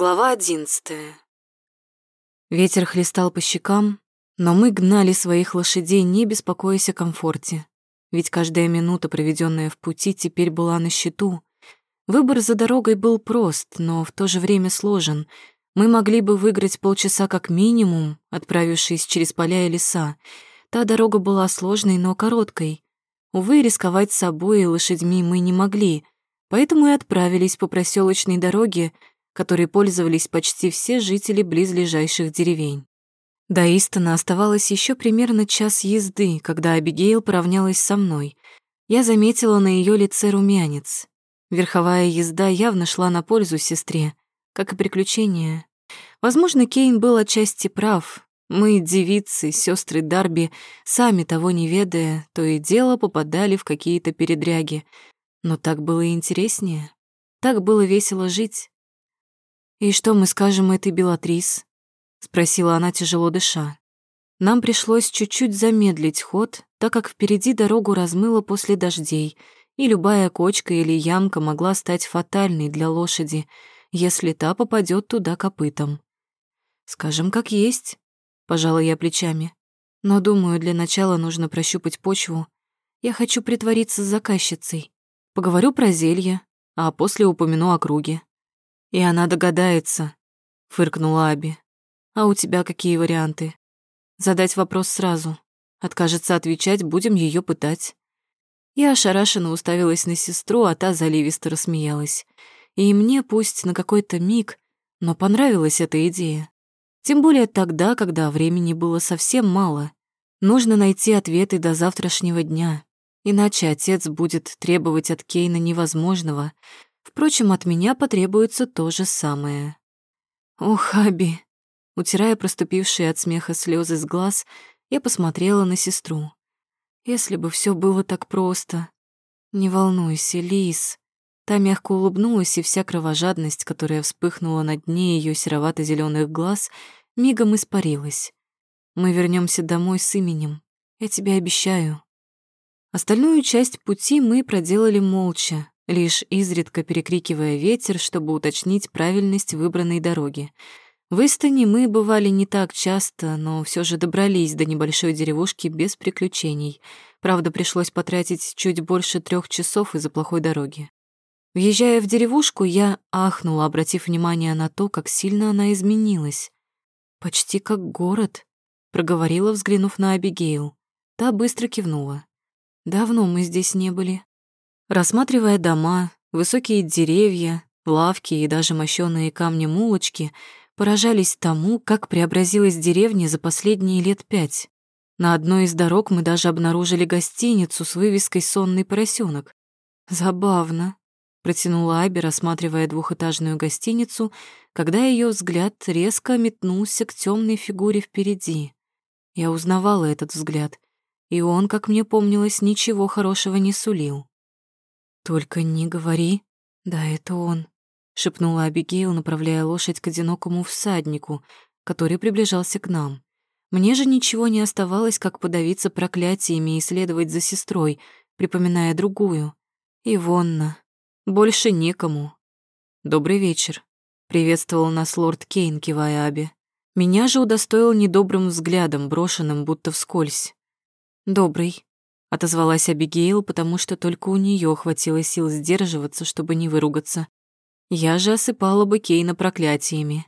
Глава одиннадцатая. Ветер хлестал по щекам, но мы гнали своих лошадей, не беспокоясь о комфорте. Ведь каждая минута, проведенная в пути, теперь была на счету. Выбор за дорогой был прост, но в то же время сложен. Мы могли бы выиграть полчаса как минимум, отправившись через поля и леса. Та дорога была сложной, но короткой. Увы, рисковать собой и лошадьми мы не могли, поэтому и отправились по проселочной дороге, которой пользовались почти все жители близлежащих деревень. До Истона оставалось еще примерно час езды, когда Абигейл поравнялась со мной. Я заметила на ее лице румянец. Верховая езда явно шла на пользу сестре, как и приключения. Возможно, Кейн был отчасти прав. Мы, девицы, сестры Дарби, сами того не ведая, то и дело попадали в какие-то передряги. Но так было интереснее. Так было весело жить. «И что мы скажем этой Белатрис?» — спросила она, тяжело дыша. Нам пришлось чуть-чуть замедлить ход, так как впереди дорогу размыло после дождей, и любая кочка или ямка могла стать фатальной для лошади, если та попадет туда копытом. «Скажем, как есть», — пожала я плечами. «Но, думаю, для начала нужно прощупать почву. Я хочу притвориться заказчицей. Поговорю про зелье, а после упомяну о круге. «И она догадается», — фыркнула Аби. «А у тебя какие варианты?» «Задать вопрос сразу. Откажется отвечать, будем ее пытать». Я ошарашенно уставилась на сестру, а та заливисто рассмеялась. И мне, пусть на какой-то миг, но понравилась эта идея. Тем более тогда, когда времени было совсем мало. Нужно найти ответы до завтрашнего дня, иначе отец будет требовать от Кейна невозможного, Впрочем, от меня потребуется то же самое. Ох, Аби. Утирая проступившие от смеха слезы с глаз, я посмотрела на сестру. Если бы все было так просто. Не волнуйся, Лис. Та мягко улыбнулась, и вся кровожадность, которая вспыхнула на дне ее серовато зеленых глаз, мигом испарилась. Мы вернемся домой с именем. Я тебе обещаю. Остальную часть пути мы проделали молча, лишь изредка перекрикивая ветер, чтобы уточнить правильность выбранной дороги. В Истане мы бывали не так часто, но все же добрались до небольшой деревушки без приключений. Правда, пришлось потратить чуть больше трех часов из-за плохой дороги. Въезжая в деревушку, я ахнула, обратив внимание на то, как сильно она изменилась. «Почти как город», — проговорила, взглянув на Абигейл. Та быстро кивнула. «Давно мы здесь не были». Рассматривая дома, высокие деревья, лавки и даже мощёные камнем улочки, поражались тому, как преобразилась деревня за последние лет пять. На одной из дорог мы даже обнаружили гостиницу с вывеской «Сонный поросенок». «Забавно», — протянула Аби, рассматривая двухэтажную гостиницу, когда ее взгляд резко метнулся к темной фигуре впереди. Я узнавала этот взгляд, и он, как мне помнилось, ничего хорошего не сулил. «Только не говори». «Да, это он», — шепнула Абигейл, направляя лошадь к одинокому всаднику, который приближался к нам. Мне же ничего не оставалось, как подавиться проклятиями и следовать за сестрой, припоминая другую. Ивонна. Больше некому. «Добрый вечер», — приветствовал нас лорд Кейн, кивая Аби. Меня же удостоил недобрым взглядом, брошенным будто вскользь. «Добрый», Отозвалась Абигейл, потому что только у нее хватило сил сдерживаться, чтобы не выругаться. Я же осыпала бы Кейна проклятиями.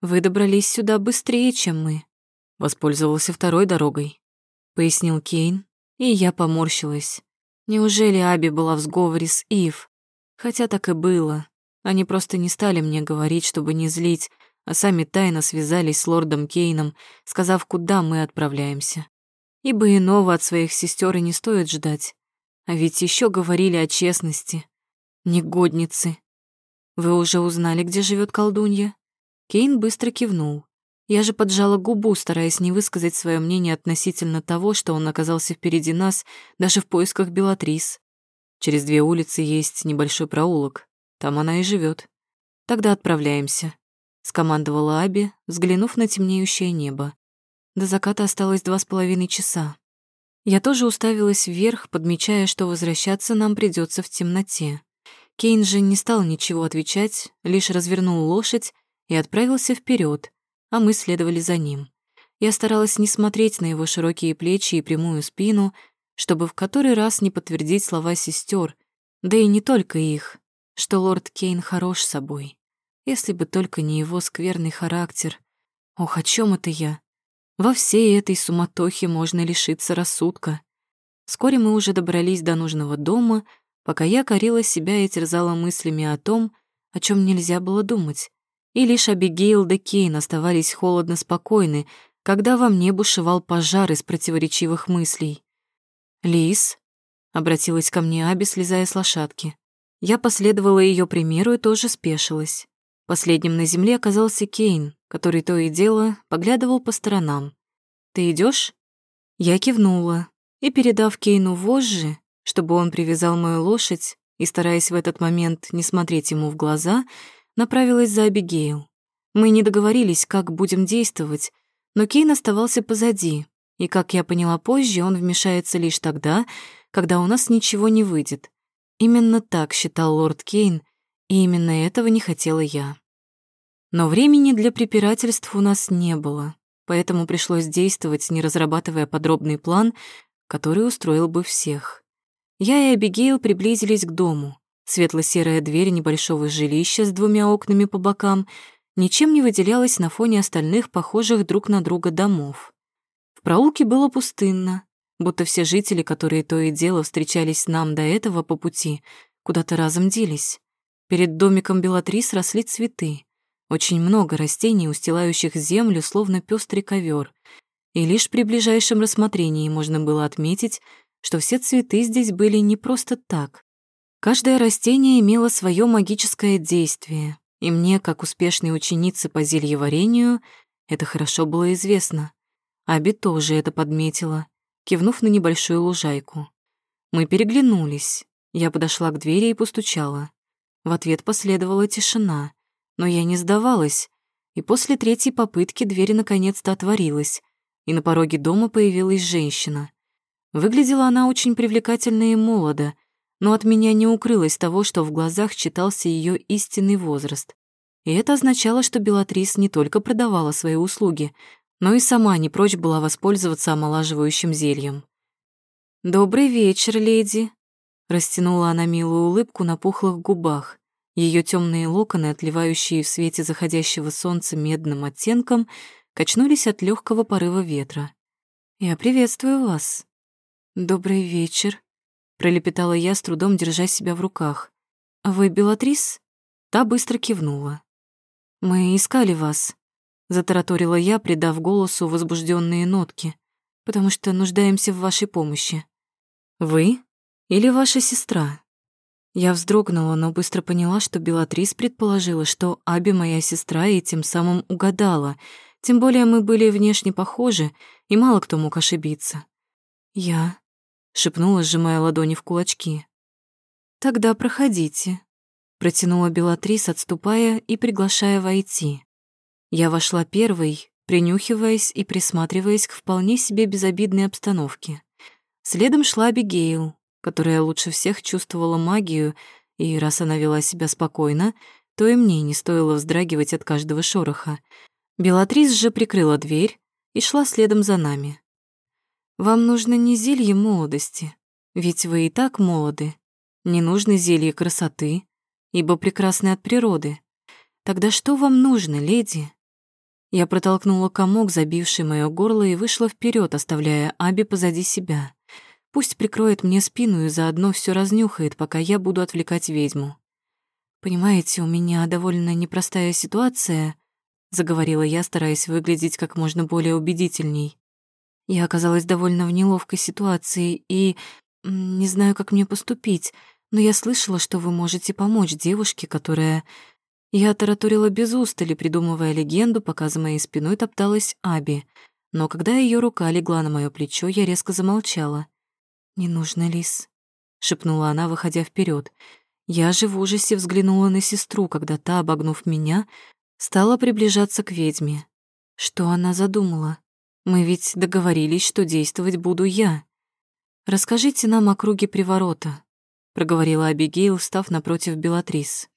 «Вы добрались сюда быстрее, чем мы», — воспользовался второй дорогой, — пояснил Кейн, и я поморщилась. Неужели Аби была в сговоре с Ив? Хотя так и было. Они просто не стали мне говорить, чтобы не злить, а сами тайно связались с лордом Кейном, сказав, куда мы отправляемся ибо иного от своих сестер и не стоит ждать. А ведь еще говорили о честности. Негодницы. Вы уже узнали, где живет колдунья? Кейн быстро кивнул. Я же поджала губу, стараясь не высказать свое мнение относительно того, что он оказался впереди нас, даже в поисках Белатрис. Через две улицы есть небольшой проулок. Там она и живет. Тогда отправляемся, скомандовала Аби, взглянув на темнеющее небо. До заката осталось два с половиной часа. Я тоже уставилась вверх, подмечая, что возвращаться нам придется в темноте. Кейн же не стал ничего отвечать, лишь развернул лошадь и отправился вперед, а мы следовали за ним. Я старалась не смотреть на его широкие плечи и прямую спину, чтобы в который раз не подтвердить слова сестер, да и не только их, что лорд Кейн хорош собой. Если бы только не его скверный характер. Ох, о чем это я? Во всей этой суматохе можно лишиться рассудка. Вскоре мы уже добрались до нужного дома, пока я корила себя и терзала мыслями о том, о чем нельзя было думать. И лишь Абигейл да Кейн оставались холодно спокойны, когда во мне бушевал пожар из противоречивых мыслей. «Лис», — обратилась ко мне Аби, слезая с лошадки. Я последовала ее примеру и тоже спешилась. Последним на земле оказался Кейн, который то и дело поглядывал по сторонам. «Ты идешь? Я кивнула и, передав Кейну вожжи, чтобы он привязал мою лошадь, и, стараясь в этот момент не смотреть ему в глаза, направилась за Абигейл. Мы не договорились, как будем действовать, но Кейн оставался позади, и, как я поняла позже, он вмешается лишь тогда, когда у нас ничего не выйдет. Именно так считал лорд Кейн, и именно этого не хотела я. Но времени для препирательств у нас не было, поэтому пришлось действовать, не разрабатывая подробный план, который устроил бы всех. Я и Абигейл приблизились к дому. Светло-серая дверь небольшого жилища с двумя окнами по бокам ничем не выделялась на фоне остальных похожих друг на друга домов. В проулке было пустынно, будто все жители, которые то и дело встречались нам до этого по пути, куда-то разом делись. Перед домиком Белатрис росли цветы. Очень много растений, устилающих землю, словно пестрый ковер. И лишь при ближайшем рассмотрении можно было отметить, что все цветы здесь были не просто так. Каждое растение имело свое магическое действие, и мне, как успешной ученице по зельеварению, это хорошо было известно. Аби тоже это подметила, кивнув на небольшую лужайку. Мы переглянулись. Я подошла к двери и постучала. В ответ последовала тишина, но я не сдавалась, и после третьей попытки дверь наконец-то отворилась, и на пороге дома появилась женщина. Выглядела она очень привлекательно и молодо, но от меня не укрылось того, что в глазах читался ее истинный возраст. И это означало, что Белатрис не только продавала свои услуги, но и сама не прочь была воспользоваться омолаживающим зельем. «Добрый вечер, леди», — растянула она милую улыбку на пухлых губах. Ее темные локоны, отливающие в свете заходящего солнца медным оттенком, качнулись от легкого порыва ветра. «Я приветствую вас». «Добрый вечер», пролепетала я, с трудом держа себя в руках. «Вы Белатрис?» Та быстро кивнула. «Мы искали вас», — затараторила я, придав голосу возбужденные нотки, «потому что нуждаемся в вашей помощи». «Вы или ваша сестра?» Я вздрогнула, но быстро поняла, что Белатрис предположила, что Аби моя сестра и тем самым угадала, тем более мы были внешне похожи, и мало кто мог ошибиться. «Я шепнула, сжимая ладони в кулачки. «Тогда проходите», — протянула Белатрис, отступая и приглашая войти. Я вошла первой, принюхиваясь и присматриваясь к вполне себе безобидной обстановке. Следом шла Абигейл, которая лучше всех чувствовала магию, и раз она вела себя спокойно, то и мне не стоило вздрагивать от каждого шороха. Белатрис же прикрыла дверь и шла следом за нами. Вам нужно не зелье молодости, ведь вы и так молоды. Не нужно зелье красоты, ибо прекрасны от природы. Тогда что вам нужно, леди? Я протолкнула комок, забивший моё горло, и вышла вперед, оставляя Аби позади себя. Пусть прикроет мне спину и заодно все разнюхает, пока я буду отвлекать ведьму. «Понимаете, у меня довольно непростая ситуация», — заговорила я, стараясь выглядеть как можно более убедительней. Я оказалась довольно в неловкой ситуации и не знаю, как мне поступить, но я слышала, что вы можете помочь девушке, которая... Я тараторила без устали, придумывая легенду, пока за моей спиной топталась Аби. Но когда ее рука легла на мое плечо, я резко замолчала. «Не нужно, Лис», — шепнула она, выходя вперед. Я же в ужасе взглянула на сестру, когда та, обогнув меня, стала приближаться к ведьме. Что она задумала? Мы ведь договорились, что действовать буду я. Расскажите нам о круге приворота, проговорила Абигейл, встав напротив Белатрис.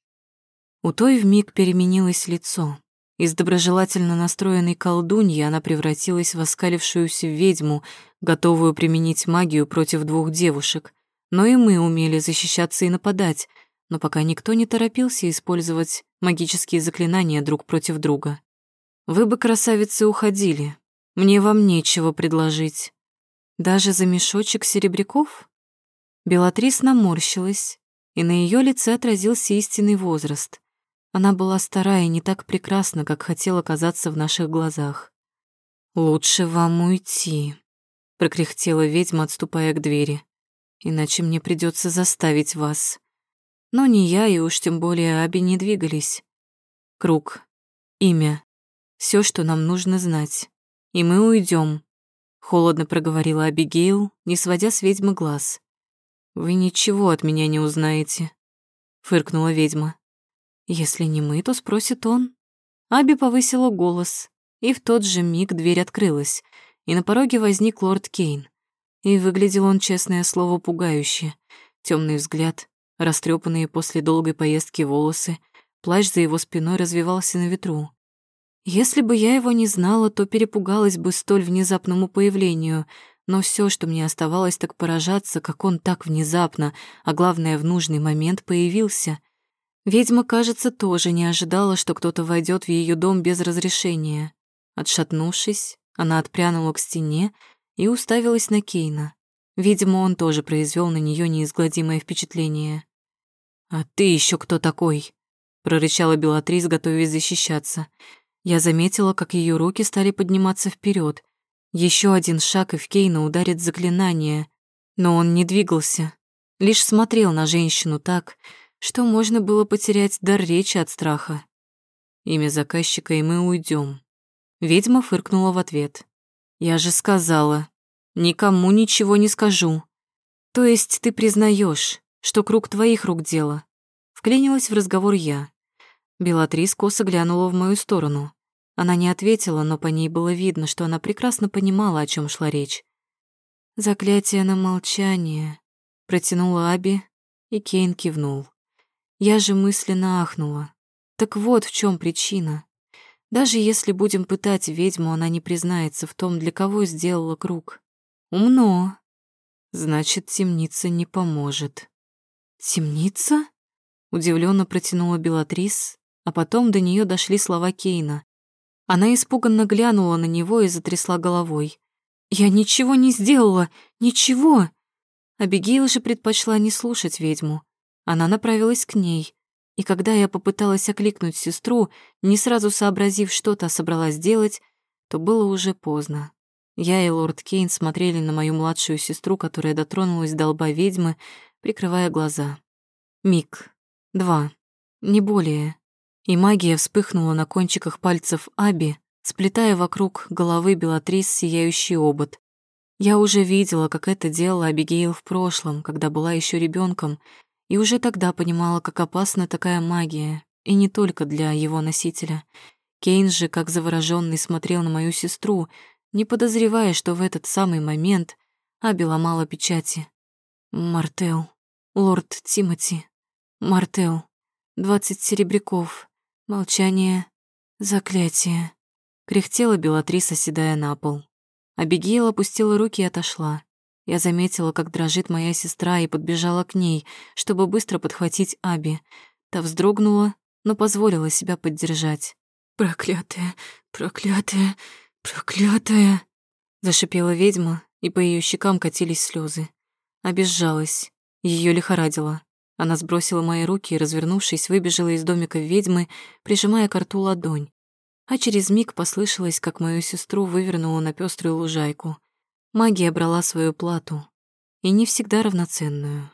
У той вмиг переменилось лицо. Из доброжелательно настроенной колдуньи она превратилась в оскалившуюся ведьму, готовую применить магию против двух девушек. Но и мы умели защищаться и нападать, но пока никто не торопился использовать магические заклинания друг против друга. Вы бы, красавицы, уходили. Мне вам нечего предложить. Даже за мешочек серебряков? Белатрис наморщилась, и на ее лице отразился истинный возраст. Она была старая и не так прекрасна, как хотела казаться в наших глазах. «Лучше вам уйти», — прокряхтела ведьма, отступая к двери. «Иначе мне придется заставить вас». Но ни я и уж тем более Аби не двигались. Круг, имя, все, что нам нужно знать. И мы уйдем. холодно проговорила Абигейл, не сводя с ведьмы глаз. «Вы ничего от меня не узнаете», — фыркнула ведьма. Если не мы, то спросит он. Аби повысила голос, и в тот же миг дверь открылась, и на пороге возник лорд Кейн. И выглядел он, честное слово, пугающе. Темный взгляд, растрепанные после долгой поездки волосы, плащ за его спиной развивался на ветру. Если бы я его не знала, то перепугалась бы столь внезапному появлению, но все, что мне оставалось, так поражаться, как он так внезапно, а главное, в нужный момент появился. Ведьма, кажется, тоже не ожидала, что кто-то войдет в ее дом без разрешения. Отшатнувшись, она отпрянула к стене и уставилась на Кейна. Видимо, он тоже произвел на нее неизгладимое впечатление. «А ты еще кто такой?» — прорычала Белатрис, готовясь защищаться. Я заметила, как ее руки стали подниматься вперед. Еще один шаг, и в Кейна ударит заклинание. Но он не двигался, лишь смотрел на женщину так, что можно было потерять дар речи от страха. Имя заказчика, и мы уйдем. Ведьма фыркнула в ответ. «Я же сказала, никому ничего не скажу. То есть ты признаешь, что круг твоих рук дело?» Вклинилась в разговор я. Белатрис косо глянула в мою сторону. Она не ответила, но по ней было видно, что она прекрасно понимала, о чем шла речь. «Заклятие на молчание», — протянула Аби, и Кейн кивнул. Я же мысленно ахнула. Так вот в чем причина. Даже если будем пытать ведьму, она не признается в том, для кого сделала круг. Умно. Значит, темница не поможет. Темница? Удивленно протянула Белатрис, а потом до нее дошли слова Кейна. Она испуганно глянула на него и затрясла головой. «Я ничего не сделала! Ничего!» Абигейл же предпочла не слушать ведьму. Она направилась к ней, и когда я попыталась окликнуть сестру, не сразу сообразив, что та собралась делать, то было уже поздно. Я и лорд Кейн смотрели на мою младшую сестру, которая дотронулась до лба ведьмы, прикрывая глаза. Миг. Два. Не более. И магия вспыхнула на кончиках пальцев Аби, сплетая вокруг головы Белатрис сияющий обод. Я уже видела, как это делала Абигейл в прошлом, когда была еще ребенком, и уже тогда понимала, как опасна такая магия, и не только для его носителя. Кейн же, как заворожённый, смотрел на мою сестру, не подозревая, что в этот самый момент Аби ломала печати. Мартел, лорд Тимоти, Мартел, двадцать серебряков, молчание, заклятие. Кряхтела Белатрис, оседая на пол. Абигейл опустила руки и отошла. Я заметила, как дрожит моя сестра, и подбежала к ней, чтобы быстро подхватить Аби. Та вздрогнула, но позволила себя поддержать. «Проклятая, проклятая, проклятая!» Зашипела ведьма, и по ее щекам катились слезы. Обезжалась, ее лихорадило. Она сбросила мои руки и, развернувшись, выбежала из домика ведьмы, прижимая к рту ладонь. А через миг послышалось, как мою сестру вывернула на пеструю лужайку. Магия брала свою плату, и не всегда равноценную.